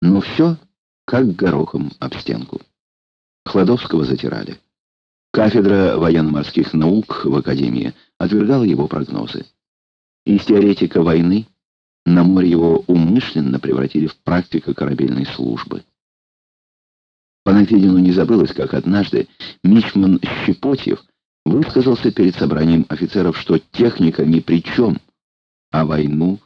Но все как горохом об стенку. Хладовского затирали. Кафедра военно-морских наук в Академии отвергала его прогнозы. Из теоретика войны на море его умышленно превратили в практика корабельной службы. Панафидину не забылось, как однажды Мичман Щепотьев высказался перед собранием офицеров, что техника ни при чем, а войну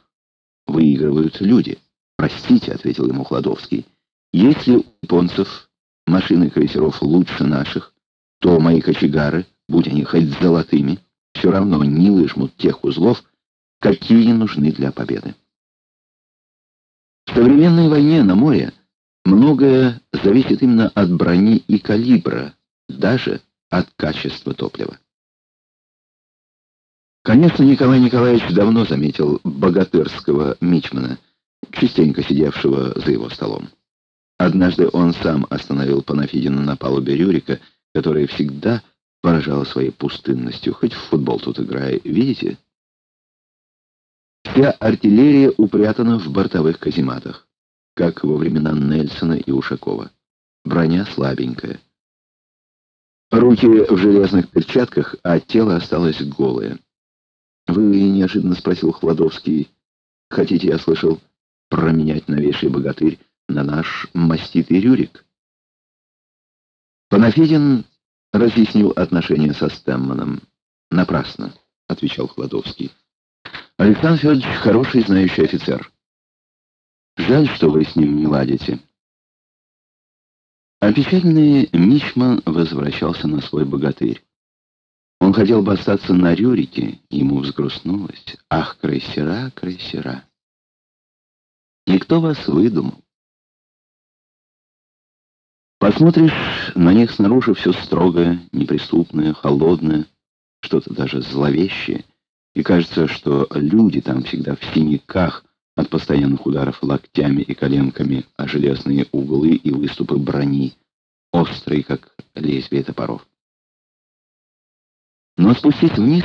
выигрывают люди. «Простите», — ответил ему Хладовский, — «если у японцев машины крейсеров лучше наших, то мои кочегары, будь они хоть золотыми, все равно не выжмут тех узлов, какие нужны для победы». В современной войне на море многое зависит именно от брони и калибра, даже от качества топлива. Конечно, Николай Николаевич давно заметил богатырского мичмана, частенько сидевшего за его столом. Однажды он сам остановил Панафидина на палубе Рюрика, которая всегда поражала своей пустынностью. Хоть в футбол тут играй, видите? Вся артиллерия упрятана в бортовых казематах, как во времена Нельсона и Ушакова. Броня слабенькая. Руки в железных перчатках, а тело осталось голое. «Вы неожиданно спросил Хладовский, хотите, я слышал, променять новейший богатырь на наш маститый Рюрик?» Панафидин разъяснил отношения со Стэмманом. «Напрасно», — отвечал Хладовский. «Александр Федорович хороший знающий офицер. Жаль, что вы с ним не ладите». Опечаленный Мичман возвращался на свой богатырь. Он хотел бы остаться на Рюрике, ему взгрустнулось. Ах, крейсера, крейсера! И кто вас выдумал? Посмотришь на них снаружи все строгое, неприступное, холодное, что-то даже зловещее, и кажется, что люди там всегда в синяках от постоянных ударов локтями и коленками о железные углы и выступы брони, острые, как лезвие топоров. Но спустись вниз,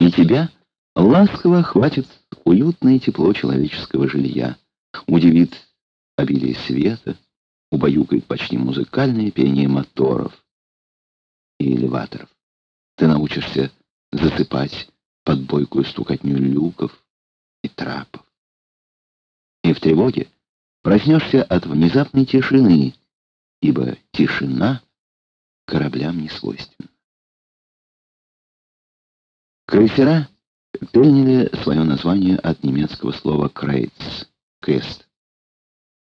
и тебя ласково хватит уютное тепло человеческого жилья, удивит обилие света, убаюкает почти музыкальное пение моторов и элеваторов. Ты научишься засыпать под бойкую стукотню люков и трапов. И в тревоге проснешься от внезапной тишины, ибо тишина кораблям не свойственна. Крейсера приняли свое название от немецкого слова «крейц» — «крест».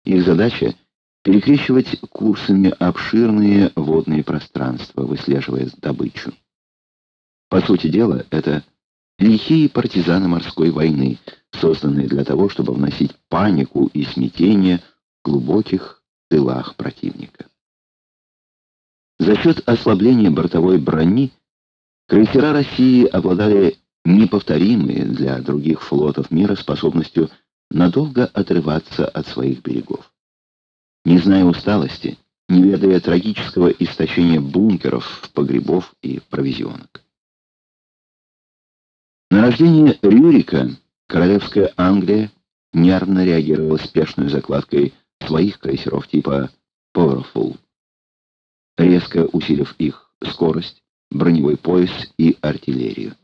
Их задача — перекрещивать курсами обширные водные пространства, выслеживая добычу. По сути дела, это лихие партизаны морской войны, созданные для того, чтобы вносить панику и смятение в глубоких тылах противника. За счет ослабления бортовой брони Крейсера России обладали неповторимой для других флотов мира способностью надолго отрываться от своих берегов. Не зная усталости, не ведая трагического истощения бункеров, погребов и провизионок. На рождение Рюрика королевская Англия нервно реагировала спешной закладкой своих крейсеров типа Powerful, резко усилив их скорость, броневой пояс и артиллерию.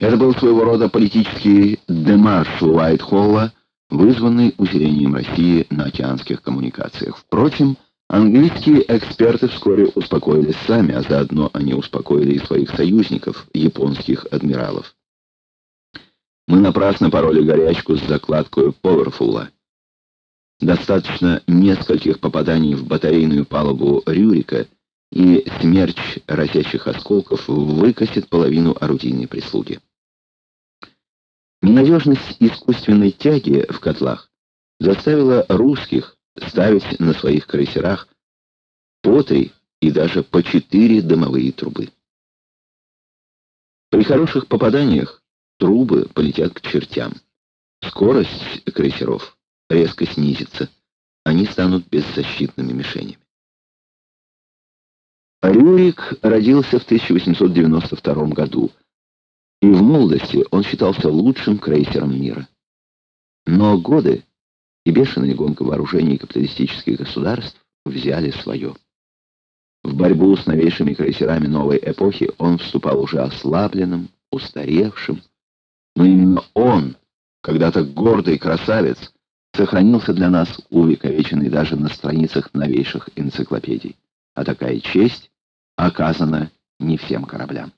Это был своего рода политический демарш Уайтхолла, вызванный усилением России на океанских коммуникациях. Впрочем, английские эксперты вскоре успокоились сами, а заодно они успокоили и своих союзников, японских адмиралов. Мы напрасно пороли горячку с закладкой Поверфула. Достаточно нескольких попаданий в батарейную палубу Рюрика — и смерч разящих осколков выкосит половину орудийной прислуги. Ненадежность искусственной тяги в котлах заставила русских ставить на своих крейсерах по три и даже по четыре дымовые трубы. При хороших попаданиях трубы полетят к чертям. Скорость крейсеров резко снизится, они станут беззащитными мишенями. Рюрик родился в 1892 году, молодости он считался лучшим крейсером мира. Но годы и бешеная гонка вооружений капиталистических государств взяли свое. В борьбу с новейшими крейсерами новой эпохи он вступал уже ослабленным, устаревшим, но именно он, когда-то гордый красавец, сохранился для нас увековеченный даже на страницах новейших энциклопедий. А такая честь оказана не всем кораблям.